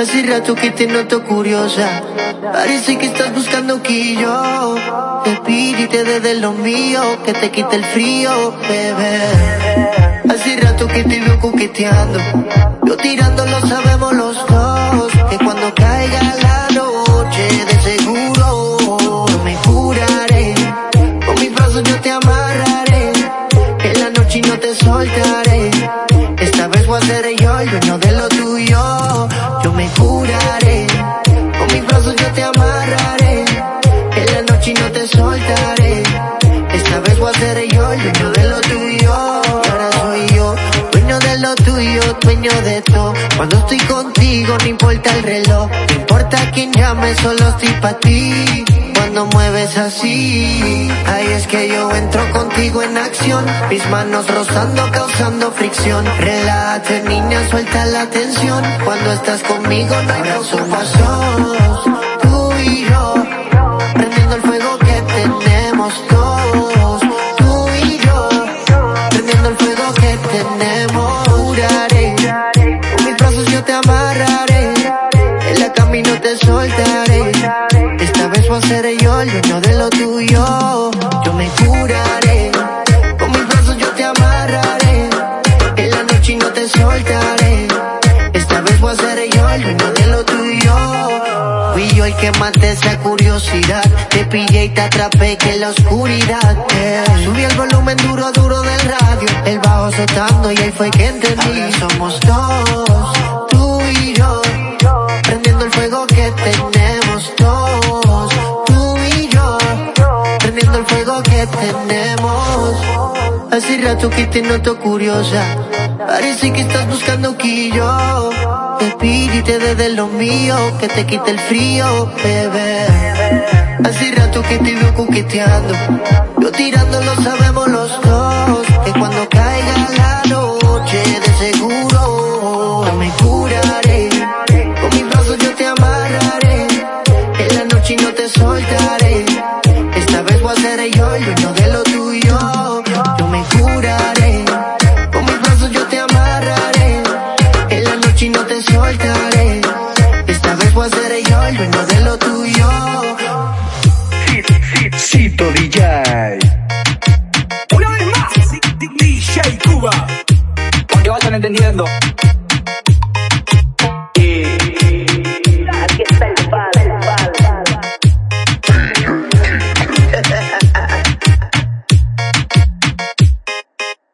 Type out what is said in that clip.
Hace rato que te noto curiosa. Parece que estás buscando que yo te pide y te dé de lo mío, que te quite el frío, bebé. Hace rato que te veo coqueteando. Yo tirando lo sabemos los dos. Que cuando caiga la noche, de seguro me curaré. Con mis brazos yo te amarraré. En la noche no te soltaré. Esta vez voy a ser yo el dueño de lo brazos yo te amarraré. En la noche no te soltaré. Esta vez voy a ser yo el dueño de lo tuyo. Y ahora soy yo, dueño de lo tuyo, dueño de todo. Cuando estoy contigo no importa el reloj. No importa quién llame, solo estoy para ti. Cuando mueves así, ahí es que yo entro contigo en acción. Mis manos rozando, causando fricción. Relájate, niña, suelta la tensión. Cuando estás conmigo no hay pasos. Tú y yo, prendiendo el fuego que tenemos todos. Tú y yo, prendiendo el fuego que tenemos. Curaré, con mis brazos yo te amarraré. En la camino te soltaré. Esta vez voy a ser yo el dueño de lo tuyo. Yo me curaré, con mis brazos yo te amarraré. En la noche no te soltaré. Esta vez voy a ser yo el dueño de lo tuyo. Fui yo el que maté esa curiosidad. Te pillé y te atrapé que en la oscuridad. Subí el volumen duro, duro del radio. El bajo soltando y ahí fue que entendí. Somos dos, tenemos. Hace rato que te noto curiosa. Parece que estás buscando que yo te pide y te de lo mío, que te quite el frío, bebé. Hace rato que te veo coqueteando. Yo tirando lo sabemos los dos. Que cuando caiga la noche, de seguro me curaré. Con mis brazos yo te amarraré. En la noche no te soltaré. Cito DJ. Una vez más, DJ Cuba. Para que vayan entendiendo.